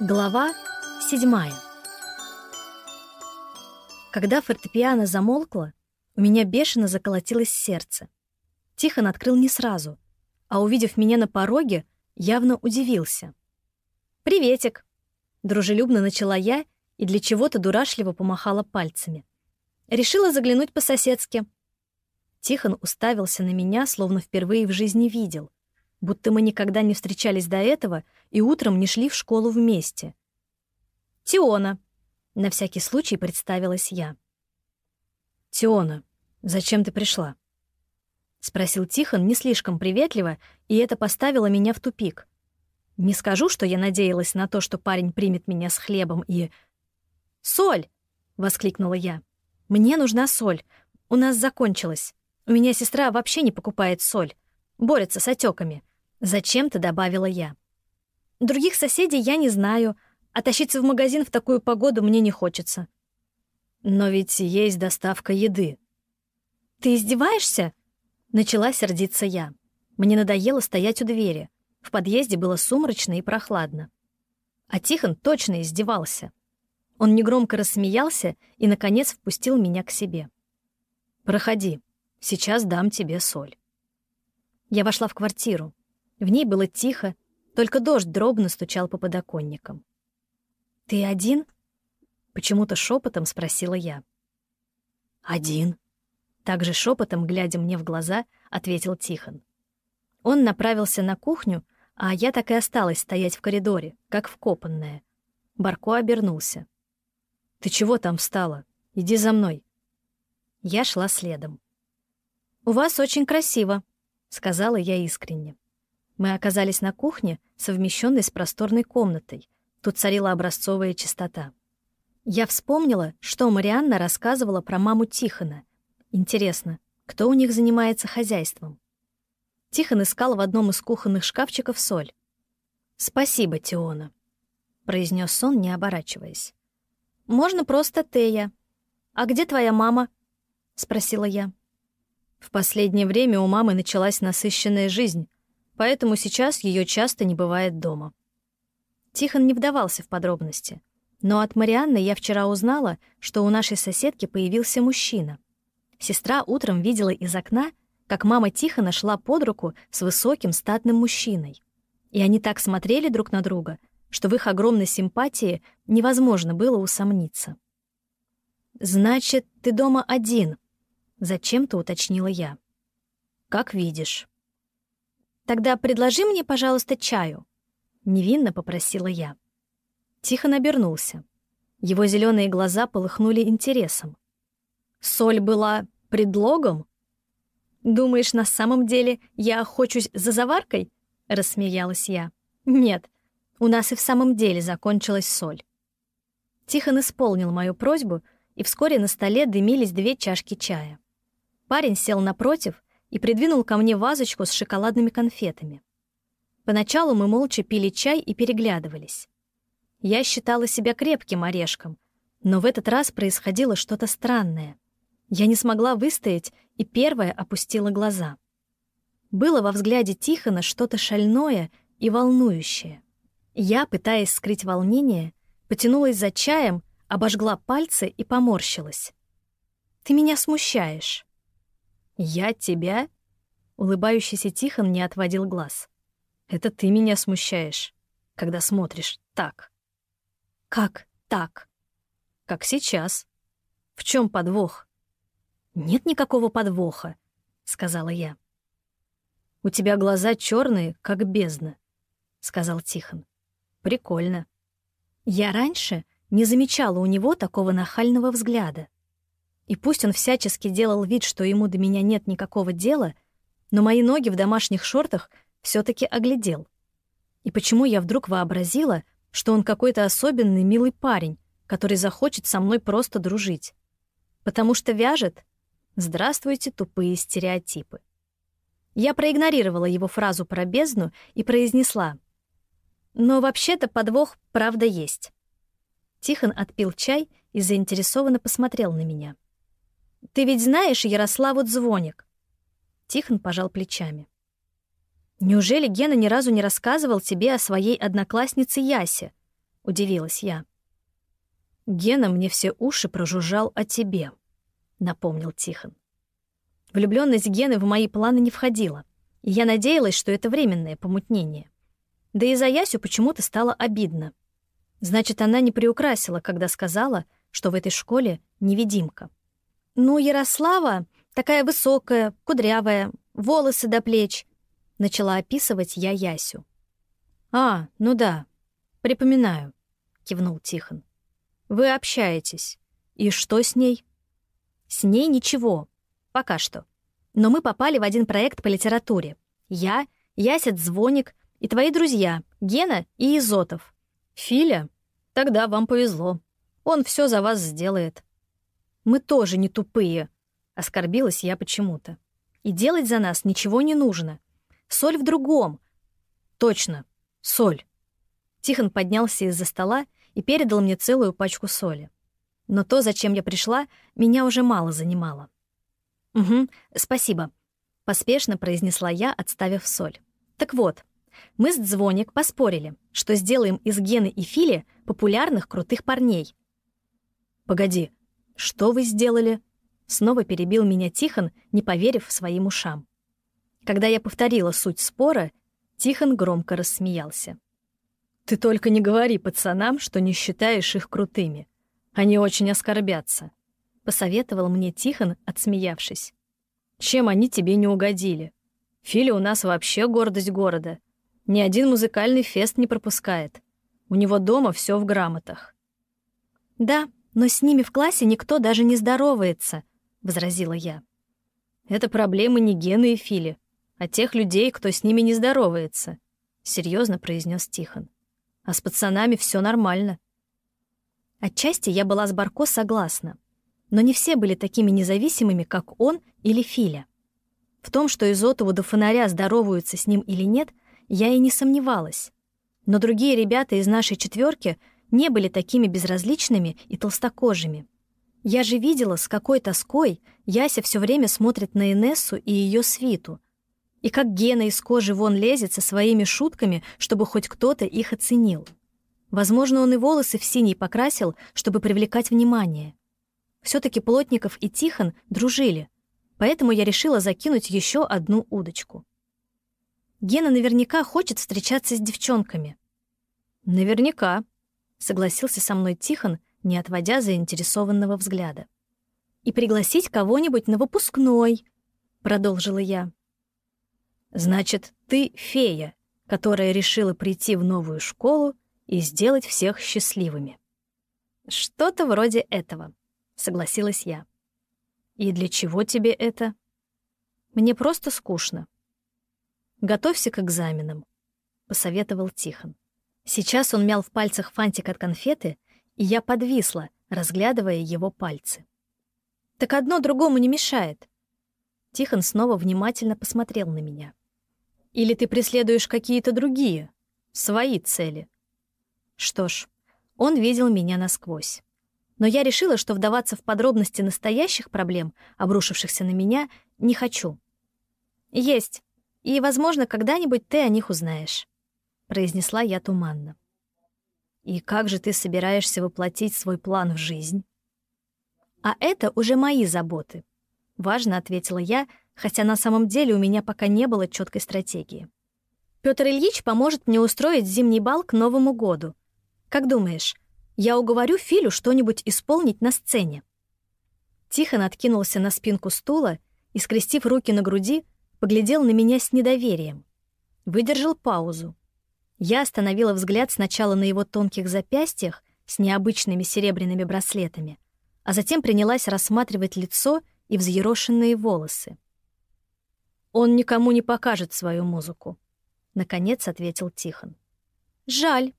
Глава седьмая. Когда фортепиано замолкло, у меня бешено заколотилось сердце. Тихон открыл не сразу, а увидев меня на пороге, явно удивился. «Приветик!» — дружелюбно начала я и для чего-то дурашливо помахала пальцами. Решила заглянуть по-соседски. Тихон уставился на меня, словно впервые в жизни видел — будто мы никогда не встречались до этого и утром не шли в школу вместе. «Тиона», — на всякий случай представилась я. «Тиона, зачем ты пришла?» — спросил Тихон не слишком приветливо, и это поставило меня в тупик. Не скажу, что я надеялась на то, что парень примет меня с хлебом и... «Соль!» — воскликнула я. «Мне нужна соль. У нас закончилась. У меня сестра вообще не покупает соль. Борется с отеками. Зачем-то добавила я. Других соседей я не знаю, а тащиться в магазин в такую погоду мне не хочется. Но ведь есть доставка еды. Ты издеваешься? Начала сердиться я. Мне надоело стоять у двери. В подъезде было сумрачно и прохладно. А Тихон точно издевался. Он негромко рассмеялся и, наконец, впустил меня к себе. «Проходи. Сейчас дам тебе соль». Я вошла в квартиру. В ней было тихо, только дождь дробно стучал по подоконникам. «Ты один?» — почему-то шепотом спросила я. «Один?» — также шепотом, глядя мне в глаза, ответил Тихон. Он направился на кухню, а я так и осталась стоять в коридоре, как вкопанная. Барко обернулся. «Ты чего там встала? Иди за мной». Я шла следом. «У вас очень красиво», — сказала я искренне. Мы оказались на кухне, совмещенной с просторной комнатой. Тут царила образцовая чистота. Я вспомнила, что Марианна рассказывала про маму Тихона. Интересно, кто у них занимается хозяйством? Тихон искал в одном из кухонных шкафчиков соль. «Спасибо, Тиона», — произнес он, не оборачиваясь. «Можно просто Тея. А где твоя мама?» — спросила я. В последнее время у мамы началась насыщенная жизнь, поэтому сейчас ее часто не бывает дома. Тихон не вдавался в подробности, но от Марианны я вчера узнала, что у нашей соседки появился мужчина. Сестра утром видела из окна, как мама Тихона шла под руку с высоким статным мужчиной. И они так смотрели друг на друга, что в их огромной симпатии невозможно было усомниться. «Значит, ты дома один?» — зачем-то уточнила я. «Как видишь». «Тогда предложи мне, пожалуйста, чаю», — невинно попросила я. Тихо обернулся. Его зеленые глаза полыхнули интересом. «Соль была предлогом?» «Думаешь, на самом деле я охочусь за заваркой?» — рассмеялась я. «Нет, у нас и в самом деле закончилась соль». Тихон исполнил мою просьбу, и вскоре на столе дымились две чашки чая. Парень сел напротив и придвинул ко мне вазочку с шоколадными конфетами. Поначалу мы молча пили чай и переглядывались. Я считала себя крепким орешком, но в этот раз происходило что-то странное. Я не смогла выстоять и первая опустила глаза. Было во взгляде Тихона что-то шальное и волнующее. Я, пытаясь скрыть волнение, потянулась за чаем, обожгла пальцы и поморщилась. «Ты меня смущаешь». «Я тебя?» Улыбающийся Тихон не отводил глаз. «Это ты меня смущаешь, когда смотришь так». «Как так?» «Как сейчас. В чем подвох?» «Нет никакого подвоха», — сказала я. «У тебя глаза черные, как бездна», — сказал Тихон. «Прикольно». Я раньше не замечала у него такого нахального взгляда. И пусть он всячески делал вид, что ему до меня нет никакого дела, но мои ноги в домашних шортах все таки оглядел. И почему я вдруг вообразила, что он какой-то особенный милый парень, который захочет со мной просто дружить? Потому что вяжет? Здравствуйте, тупые стереотипы. Я проигнорировала его фразу про бездну и произнесла. Но вообще-то подвох правда есть. Тихон отпил чай и заинтересованно посмотрел на меня. Ты ведь знаешь Ярославу Дзвоник?» Тихон пожал плечами. «Неужели Гена ни разу не рассказывал тебе о своей однокласснице Ясе? — удивилась я. «Гена мне все уши прожужжал о тебе», — напомнил Тихон. Влюбленность Гены в мои планы не входила, и я надеялась, что это временное помутнение. Да и за Ясю почему-то стало обидно. Значит, она не приукрасила, когда сказала, что в этой школе невидимка. «Ну, Ярослава такая высокая, кудрявая, волосы до плеч», — начала описывать я Ясю. «А, ну да, припоминаю», — кивнул Тихон. Вы общаетесь. И что с ней? С ней ничего. Пока что. Но мы попали в один проект по литературе. Я, Ясет Звоник и твои друзья, Гена и Изотов. Филя? Тогда вам повезло. Он все за вас сделает. Мы тоже не тупые. Оскорбилась я почему-то. И делать за нас ничего не нужно. Соль в другом. Точно, соль. Тихон поднялся из-за стола и передал мне целую пачку соли. Но то, зачем я пришла, меня уже мало занимало. «Угу, спасибо», — поспешно произнесла я, отставив соль. «Так вот, мы с Дзвоник поспорили, что сделаем из Гены и Фили популярных крутых парней». «Погоди, что вы сделали?» Снова перебил меня Тихон, не поверив своим ушам. Когда я повторила суть спора, Тихон громко рассмеялся. Ты только не говори пацанам, что не считаешь их крутыми. Они очень оскорбятся», — посоветовал мне Тихон, отсмеявшись. «Чем они тебе не угодили? Филя у нас вообще гордость города. Ни один музыкальный фест не пропускает. У него дома все в грамотах». «Да, но с ними в классе никто даже не здоровается», — возразила я. «Это проблемы не Гены и Фили, а тех людей, кто с ними не здоровается», — серьезно произнес Тихон а с пацанами все нормально. Отчасти я была с Барко согласна, но не все были такими независимыми, как он или Филя. В том, что Изотову до фонаря здороваются с ним или нет, я и не сомневалась. Но другие ребята из нашей четверки не были такими безразличными и толстокожими. Я же видела, с какой тоской Яся все время смотрит на Инессу и ее свиту — и как Гена из кожи вон лезет со своими шутками, чтобы хоть кто-то их оценил. Возможно, он и волосы в синий покрасил, чтобы привлекать внимание. все таки Плотников и Тихон дружили, поэтому я решила закинуть еще одну удочку. Гена наверняка хочет встречаться с девчонками. «Наверняка», — согласился со мной Тихон, не отводя заинтересованного взгляда. «И пригласить кого-нибудь на выпускной», — продолжила я. Значит, ты фея, которая решила прийти в новую школу и сделать всех счастливыми. Что-то вроде этого, согласилась я. И для чего тебе это? Мне просто скучно. Готовься к экзаменам, посоветовал Тихон. Сейчас он мял в пальцах фантик от конфеты, и я подвисла, разглядывая его пальцы. Так одно другому не мешает. Тихон снова внимательно посмотрел на меня. Или ты преследуешь какие-то другие, свои цели? Что ж, он видел меня насквозь. Но я решила, что вдаваться в подробности настоящих проблем, обрушившихся на меня, не хочу. «Есть. И, возможно, когда-нибудь ты о них узнаешь», — произнесла я туманно. «И как же ты собираешься воплотить свой план в жизнь?» «А это уже мои заботы», — важно ответила я, хотя на самом деле у меня пока не было четкой стратегии. Петр Ильич поможет мне устроить зимний бал к Новому году. Как думаешь, я уговорю Филю что-нибудь исполнить на сцене?» Тихон откинулся на спинку стула и, скрестив руки на груди, поглядел на меня с недоверием. Выдержал паузу. Я остановила взгляд сначала на его тонких запястьях с необычными серебряными браслетами, а затем принялась рассматривать лицо и взъерошенные волосы. Он никому не покажет свою музыку, наконец ответил Тихон. Жаль,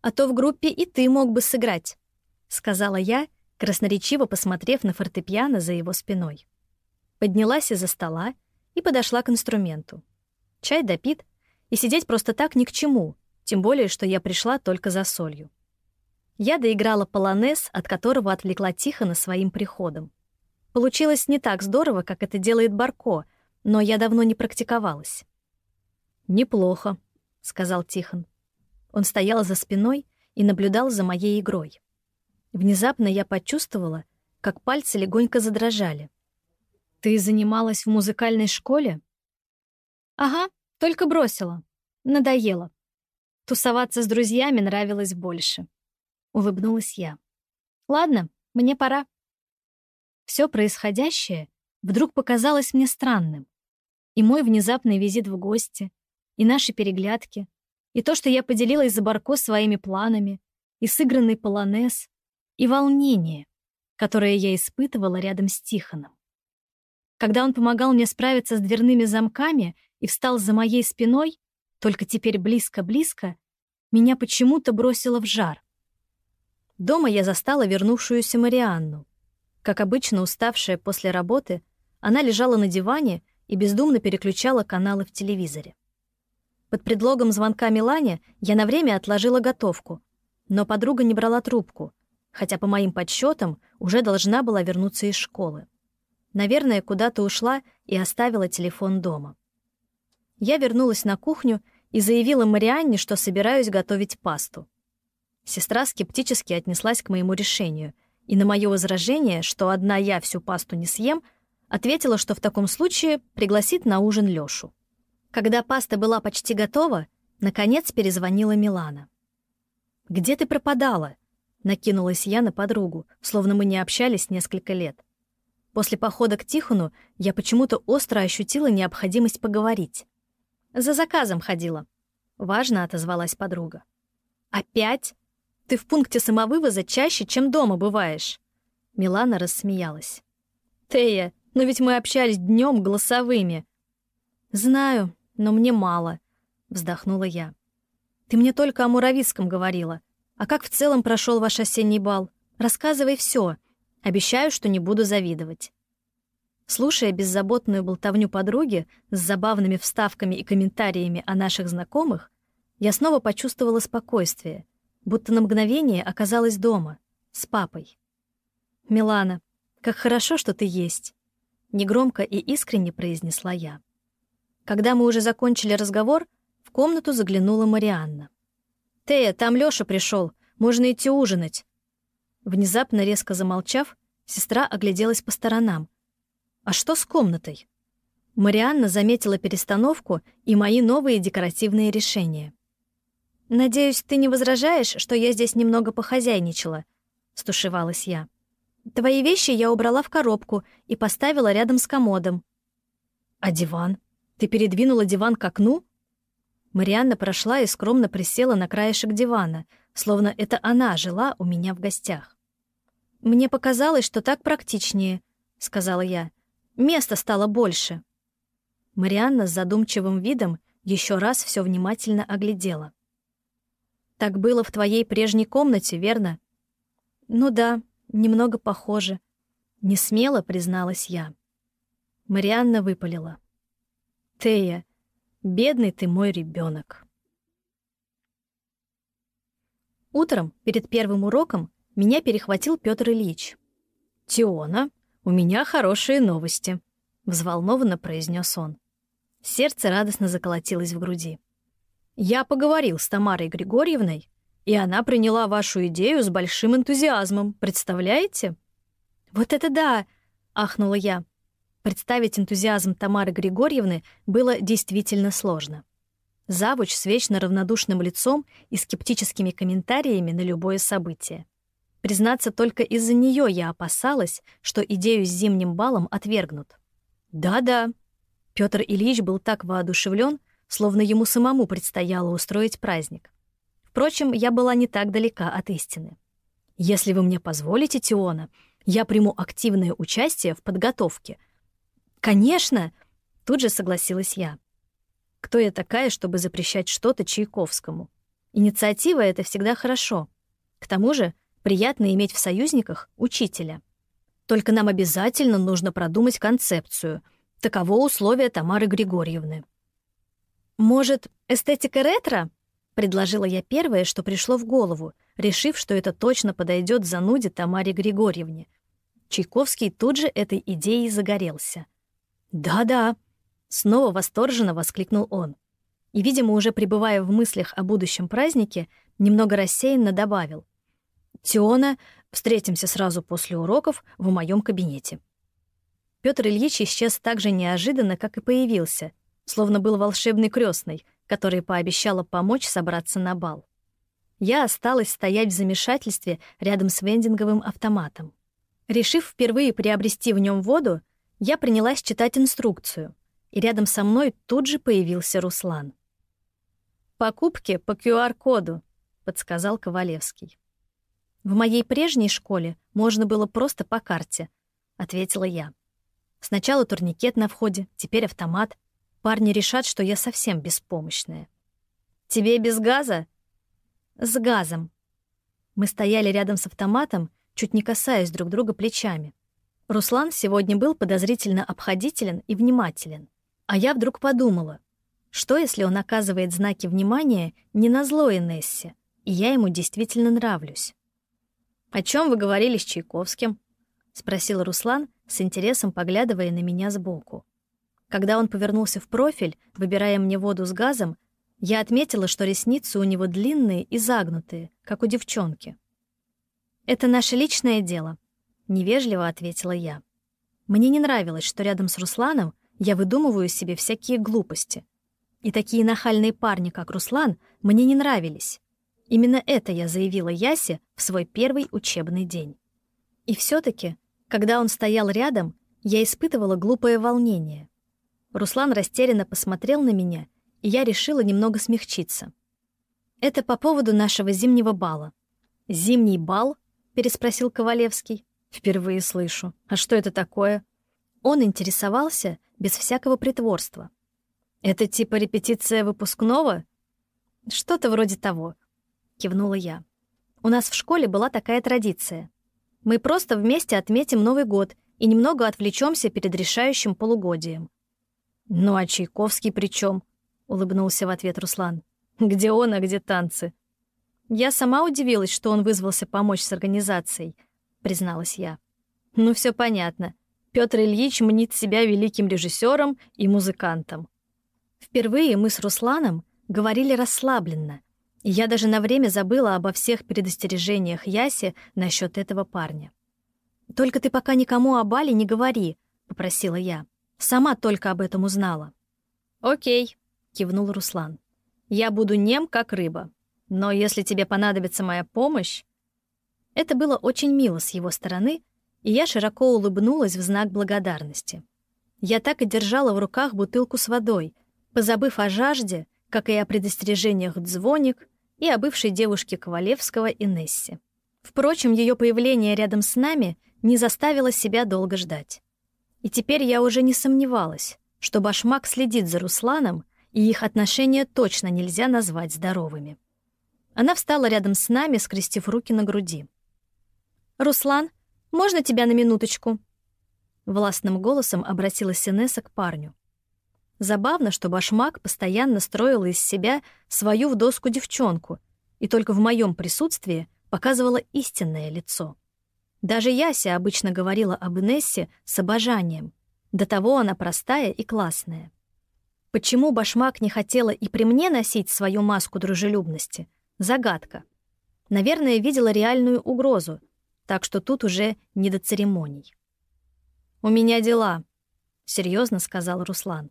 а то в группе и ты мог бы сыграть, сказала я, красноречиво посмотрев на фортепиано за его спиной. Поднялась из-за стола и подошла к инструменту. Чай допит, и сидеть просто так ни к чему, тем более, что я пришла только за солью. Я доиграла полонез, от которого отвлекла Тихона своим приходом. Получилось не так здорово, как это делает Барко, но я давно не практиковалась. «Неплохо», — сказал Тихон. Он стоял за спиной и наблюдал за моей игрой. Внезапно я почувствовала, как пальцы легонько задрожали. «Ты занималась в музыкальной школе?» «Ага, только бросила. Надоело. Тусоваться с друзьями нравилось больше». Улыбнулась я. «Ладно, мне пора». Все происходящее вдруг показалось мне странным. И мой внезапный визит в гости, и наши переглядки, и то, что я поделилась за Барко своими планами, и сыгранный полонез, и волнение, которое я испытывала рядом с Тихоном. Когда он помогал мне справиться с дверными замками и встал за моей спиной, только теперь близко-близко, меня почему-то бросило в жар. Дома я застала вернувшуюся Марианну. Как обычно, уставшая после работы, она лежала на диване и бездумно переключала каналы в телевизоре. Под предлогом звонка Милане я на время отложила готовку, но подруга не брала трубку, хотя по моим подсчетам уже должна была вернуться из школы. Наверное, куда-то ушла и оставила телефон дома. Я вернулась на кухню и заявила Марианне, что собираюсь готовить пасту. Сестра скептически отнеслась к моему решению, и на мое возражение, что одна я всю пасту не съем, ответила, что в таком случае пригласит на ужин Лёшу. Когда паста была почти готова, наконец перезвонила Милана. «Где ты пропадала?» — накинулась я на подругу, словно мы не общались несколько лет. После похода к Тихону я почему-то остро ощутила необходимость поговорить. «За заказом ходила», — важно отозвалась подруга. «Опять?» Ты в пункте самовывоза чаще, чем дома бываешь». Милана рассмеялась. «Тея, но ведь мы общались днем голосовыми». «Знаю, но мне мало», — вздохнула я. «Ты мне только о Муравицком говорила. А как в целом прошел ваш осенний бал? Рассказывай все. Обещаю, что не буду завидовать». Слушая беззаботную болтовню подруги с забавными вставками и комментариями о наших знакомых, я снова почувствовала спокойствие — будто на мгновение оказалась дома, с папой. «Милана, как хорошо, что ты есть», — негромко и искренне произнесла я. Когда мы уже закончили разговор, в комнату заглянула Марианна. «Тея, там Лёша пришел, можно идти ужинать». Внезапно резко замолчав, сестра огляделась по сторонам. «А что с комнатой?» Марианна заметила перестановку и мои новые декоративные решения. «Надеюсь, ты не возражаешь, что я здесь немного похозяйничала?» — стушевалась я. «Твои вещи я убрала в коробку и поставила рядом с комодом». «А диван? Ты передвинула диван к окну?» Марианна прошла и скромно присела на краешек дивана, словно это она жила у меня в гостях. «Мне показалось, что так практичнее», — сказала я. «Места стало больше». Марианна с задумчивым видом еще раз все внимательно оглядела. Так было в твоей прежней комнате, верно? Ну да, немного похоже. Не смело призналась я. Марианна выпалила. Тея, бедный ты мой ребенок. Утром, перед первым уроком, меня перехватил Петр Ильич. «Тиона, у меня хорошие новости», — взволнованно произнес он. Сердце радостно заколотилось в груди. Я поговорил с Тамарой Григорьевной, и она приняла вашу идею с большим энтузиазмом. Представляете? Вот это да, ахнула я. Представить энтузиазм Тамары Григорьевны было действительно сложно. Завуч с вечно равнодушным лицом и скептическими комментариями на любое событие. Признаться, только из-за нее я опасалась, что идею с зимним балом отвергнут. Да-да. Петр Ильич был так воодушевлен, словно ему самому предстояло устроить праздник. Впрочем, я была не так далека от истины. Если вы мне позволите, Тиона, я приму активное участие в подготовке. Конечно, тут же согласилась я. Кто я такая, чтобы запрещать что-то Чайковскому? Инициатива — это всегда хорошо. К тому же приятно иметь в союзниках учителя. Только нам обязательно нужно продумать концепцию. Таково условие Тамары Григорьевны. «Может, эстетика ретро?» — предложила я первое, что пришло в голову, решив, что это точно подойдет зануде Тамаре Григорьевне. Чайковский тут же этой идеей загорелся. «Да-да!» — снова восторженно воскликнул он. И, видимо, уже пребывая в мыслях о будущем празднике, немного рассеянно добавил. «Теона, встретимся сразу после уроков в моем кабинете». Петр Ильич исчез так же неожиданно, как и появился, словно был волшебный крестный, который пообещала помочь собраться на бал. Я осталась стоять в замешательстве рядом с вендинговым автоматом. Решив впервые приобрести в нем воду, я принялась читать инструкцию, и рядом со мной тут же появился Руслан. «Покупки по QR-коду», — подсказал Ковалевский. «В моей прежней школе можно было просто по карте», — ответила я. «Сначала турникет на входе, теперь автомат. Парни решат, что я совсем беспомощная». «Тебе без газа?» «С газом». Мы стояли рядом с автоматом, чуть не касаясь друг друга плечами. Руслан сегодня был подозрительно обходителен и внимателен. А я вдруг подумала, что если он оказывает знаки внимания не на зло Инессе, и я ему действительно нравлюсь? «О чем вы говорили с Чайковским?» — спросил Руслан, с интересом поглядывая на меня сбоку. Когда он повернулся в профиль, выбирая мне воду с газом, я отметила, что ресницы у него длинные и загнутые, как у девчонки. «Это наше личное дело», — невежливо ответила я. Мне не нравилось, что рядом с Русланом я выдумываю себе всякие глупости. И такие нахальные парни, как Руслан, мне не нравились. Именно это я заявила Ясе в свой первый учебный день. И все таки когда он стоял рядом, я испытывала глупое волнение. Руслан растерянно посмотрел на меня, и я решила немного смягчиться. «Это по поводу нашего зимнего бала». «Зимний бал?» — переспросил Ковалевский. «Впервые слышу. А что это такое?» Он интересовался без всякого притворства. «Это типа репетиция выпускного?» «Что-то вроде того», — кивнула я. «У нас в школе была такая традиция. Мы просто вместе отметим Новый год и немного отвлечемся перед решающим полугодием». «Ну а Чайковский при чем? улыбнулся в ответ Руслан. «Где он, а где танцы?» «Я сама удивилась, что он вызвался помочь с организацией», — призналась я. «Ну, все понятно. Петр Ильич мнит себя великим режиссером и музыкантом. Впервые мы с Русланом говорили расслабленно, я даже на время забыла обо всех предостережениях Яси насчет этого парня. «Только ты пока никому о Бале не говори», — попросила я. «Сама только об этом узнала». «Окей», — кивнул Руслан. «Я буду нем, как рыба. Но если тебе понадобится моя помощь...» Это было очень мило с его стороны — и я широко улыбнулась в знак благодарности. Я так и держала в руках бутылку с водой, позабыв о жажде, как и о предостережениях Дзвоник и о бывшей девушке Ковалевского Инессе. Впрочем, ее появление рядом с нами не заставило себя долго ждать. И теперь я уже не сомневалась, что Башмак следит за Русланом, и их отношения точно нельзя назвать здоровыми. Она встала рядом с нами, скрестив руки на груди. «Руслан, можно тебя на минуточку?» Властным голосом обратилась Инесса к парню. Забавно, что Башмак постоянно строил из себя свою в доску девчонку и только в моем присутствии показывала истинное лицо. Даже Яся обычно говорила об Инессе с обожанием. До того она простая и классная. Почему Башмак не хотела и при мне носить свою маску дружелюбности? Загадка. Наверное, видела реальную угрозу, так что тут уже не до церемоний. «У меня дела», — серьезно сказал Руслан.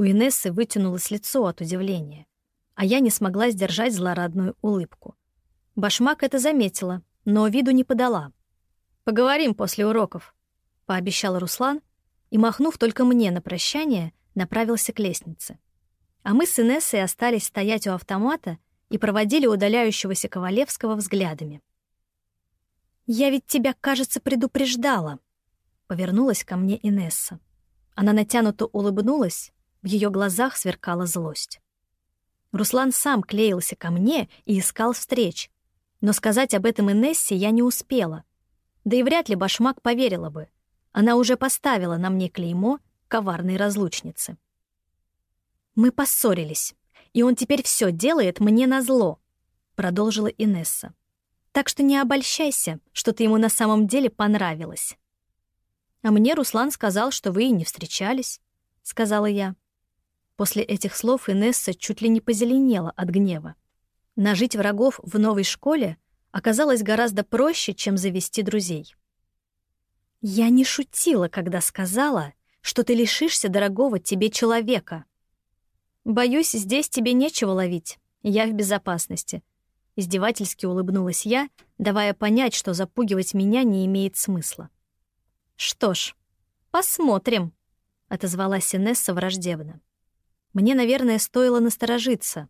У Инессы вытянулось лицо от удивления, а я не смогла сдержать злорадную улыбку. Башмак это заметила, но виду не подала. «Поговорим после уроков», — пообещал Руслан и, махнув только мне на прощание, направился к лестнице. А мы с Инессой остались стоять у автомата и проводили удаляющегося Ковалевского взглядами. «Я ведь тебя, кажется, предупреждала», — повернулась ко мне Инесса. Она натянуто улыбнулась, в ее глазах сверкала злость. Руслан сам клеился ко мне и искал встреч, но сказать об этом Инессе я не успела. Да и вряд ли Башмак поверила бы. Она уже поставила на мне клеймо коварной разлучницы. «Мы поссорились, и он теперь все делает мне назло», — продолжила Инесса. Так что не обольщайся, что ты ему на самом деле понравилась. А мне Руслан сказал, что вы и не встречались, сказала я. После этих слов Инесса чуть ли не позеленела от гнева. Нажить врагов в новой школе оказалось гораздо проще, чем завести друзей. Я не шутила, когда сказала, что ты лишишься дорогого тебе человека. Боюсь, здесь тебе нечего ловить. Я в безопасности. Издевательски улыбнулась я, давая понять, что запугивать меня не имеет смысла. Что ж, посмотрим, отозвалась Инесса враждебно. Мне, наверное, стоило насторожиться,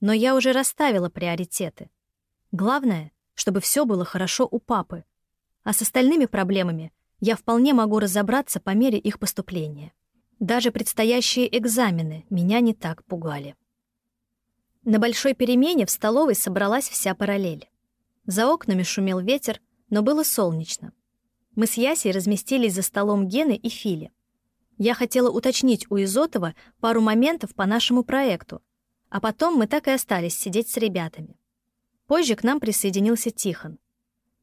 но я уже расставила приоритеты. Главное, чтобы все было хорошо у папы, а с остальными проблемами я вполне могу разобраться по мере их поступления. Даже предстоящие экзамены меня не так пугали. На большой перемене в столовой собралась вся параллель. За окнами шумел ветер, но было солнечно. Мы с Ясей разместились за столом Гены и Фили. Я хотела уточнить у Изотова пару моментов по нашему проекту, а потом мы так и остались сидеть с ребятами. Позже к нам присоединился Тихон.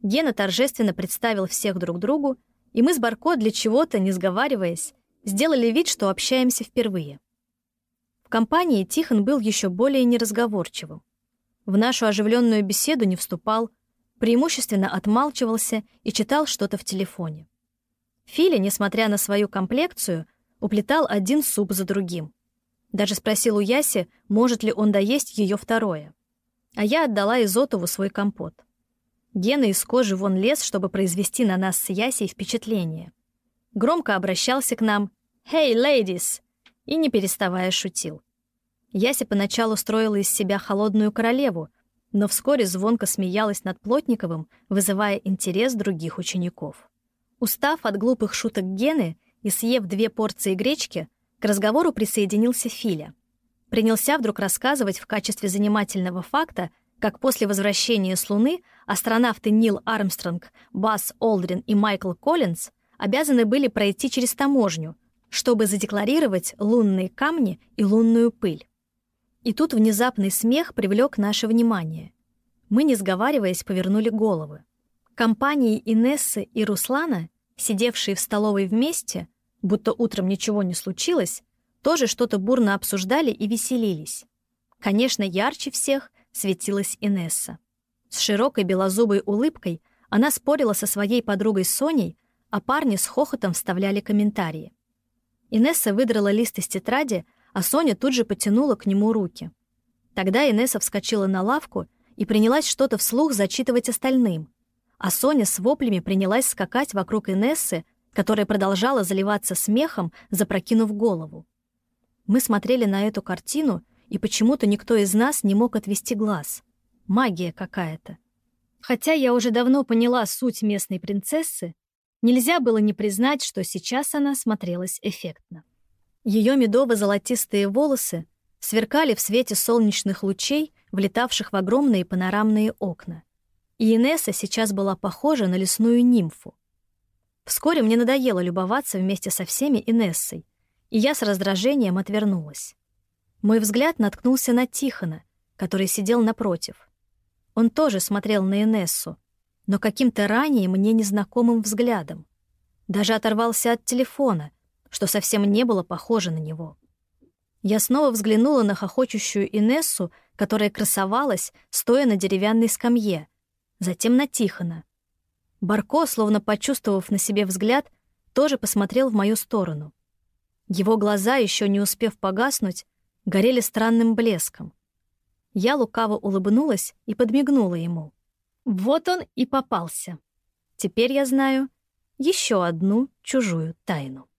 Гена торжественно представил всех друг другу, и мы с Барко для чего-то, не сговариваясь, сделали вид, что общаемся впервые. В компании Тихон был еще более неразговорчивым. В нашу оживленную беседу не вступал, преимущественно отмалчивался и читал что-то в телефоне. Филя, несмотря на свою комплекцию, уплетал один суп за другим. Даже спросил у Яси, может ли он доесть ее второе. А я отдала Изотову свой компот. Гена из кожи вон лез, чтобы произвести на нас с Ясей впечатление. Громко обращался к нам «Hey, ladies!» и не переставая шутил. Яся поначалу строила из себя холодную королеву, но вскоре звонко смеялась над Плотниковым, вызывая интерес других учеников. Устав от глупых шуток Гены и съев две порции гречки, к разговору присоединился Филя. Принялся вдруг рассказывать в качестве занимательного факта, как после возвращения с Луны астронавты Нил Армстронг, Бас Олдрин и Майкл Коллинз обязаны были пройти через таможню, чтобы задекларировать лунные камни и лунную пыль. И тут внезапный смех привлек наше внимание. Мы, не сговариваясь, повернули головы. Компании Инессы и Руслана, сидевшие в столовой вместе, будто утром ничего не случилось, тоже что-то бурно обсуждали и веселились. Конечно, ярче всех светилась Инесса. С широкой белозубой улыбкой она спорила со своей подругой Соней, а парни с хохотом вставляли комментарии. Инесса выдрала лист из тетради, а Соня тут же потянула к нему руки. Тогда Инесса вскочила на лавку и принялась что-то вслух зачитывать остальным, а Соня с воплями принялась скакать вокруг Инессы, которая продолжала заливаться смехом, запрокинув голову. Мы смотрели на эту картину, и почему-то никто из нас не мог отвести глаз. Магия какая-то. Хотя я уже давно поняла суть местной принцессы, нельзя было не признать, что сейчас она смотрелась эффектно. Ее медово-золотистые волосы сверкали в свете солнечных лучей, влетавших в огромные панорамные окна. Инесса сейчас была похожа на лесную нимфу. Вскоре мне надоело любоваться вместе со всеми Инессой, и я с раздражением отвернулась. Мой взгляд наткнулся на Тихона, который сидел напротив. Он тоже смотрел на Инессу, но каким-то ранее мне незнакомым взглядом. Даже оторвался от телефона, что совсем не было похоже на него. Я снова взглянула на хохочущую Инессу, которая красовалась, стоя на деревянной скамье, затем на Тихона. Барко, словно почувствовав на себе взгляд, тоже посмотрел в мою сторону. Его глаза, еще не успев погаснуть, горели странным блеском. Я лукаво улыбнулась и подмигнула ему. Вот он и попался. Теперь я знаю еще одну чужую тайну.